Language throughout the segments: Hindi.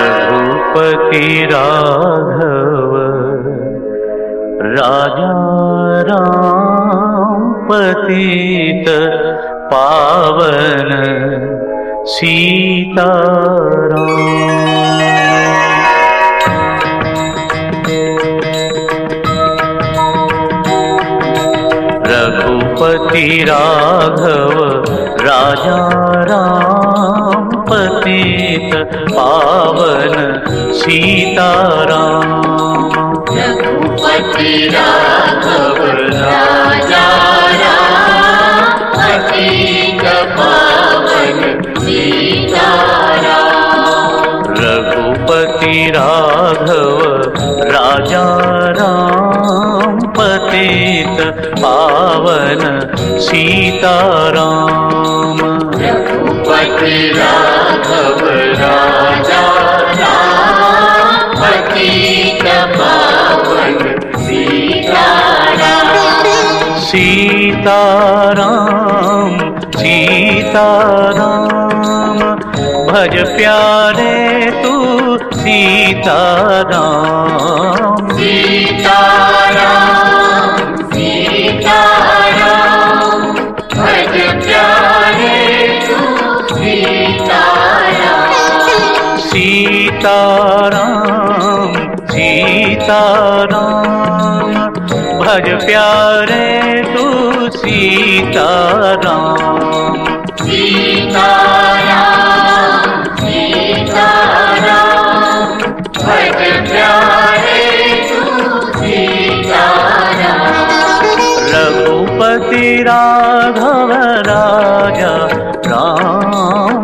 रघुपति राघव राजापतित पावन सीता पति राघव राजा राम पतित पावन सीता राम राघव राघव राजा राम पतित पाव रघुनंदन सीताराम रघुपति राघव राजा पति सीताराम सीताराम भज प्यारे तू सीताराम सीताराम सीताराम सीताराम भज प्यारे तू सीताराम सीताराम सीताराम रघुपति राघव राजा राम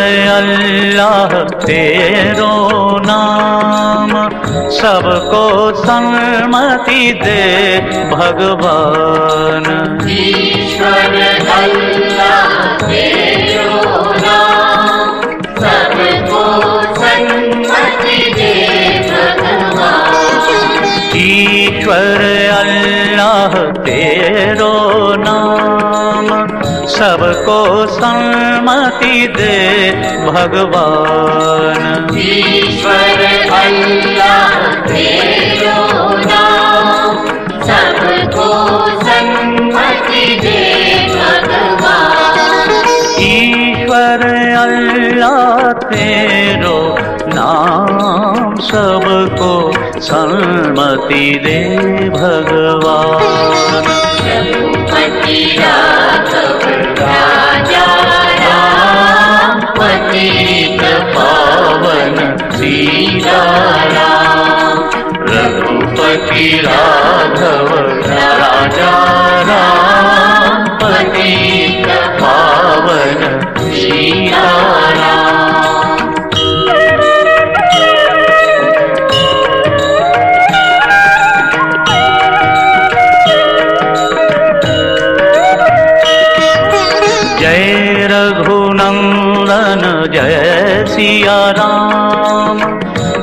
अल्लाह तेरो नाम सबको संमति दे भगवान ईश्वर अल्लाह तेरो नाम सबको संमति दे भगवान ईश्वर सबको सम्मति दे भगवान ईश्वर अल्लाह सबको सम्मति दे भगवान ईश्वर अल्लाह तेरो नाम सबको सम्मति दे भगवान रघुपति राघव सीताराम रघुपति राघव राजा पति पावन सीताराम जय रघुनंदन जय सिया राम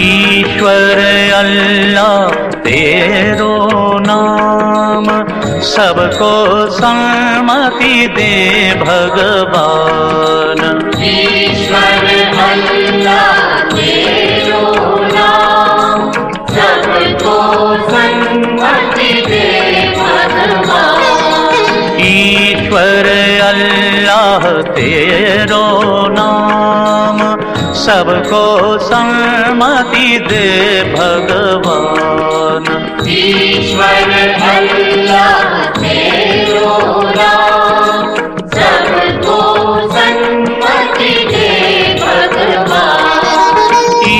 ईश्वर अल्ला तेरो नाम सबको सम्मति दे भगवान ईश्वर अल्लाह ईश्वर अल्लाह तेरो नाम सबको सम्मति दे भगवान ईश्वर अल्लाह तेरो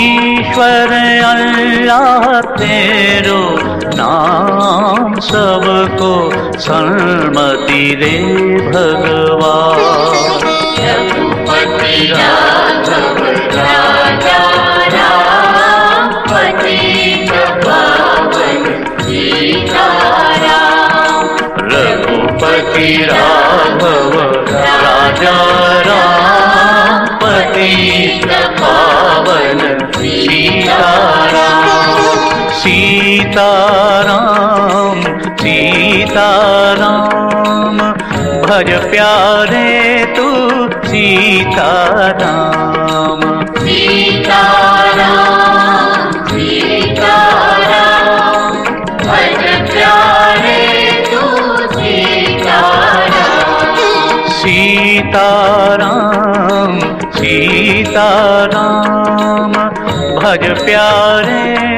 ईश्वर अल्लाह तेरो नाम सबको श्रमतिरे भगवाकीरा प्रति भवाघु प्रतिरा भवा राजा रा पावन सीतारा सीतारा सीताराम भज प्यारे तू सीताराम सीताराम सीताराम सीताराम सीताराम भज प्यारे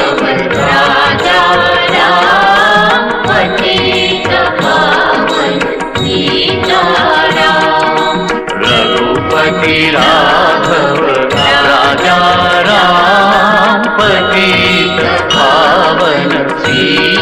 पति राघव राजा राम पति पावन सी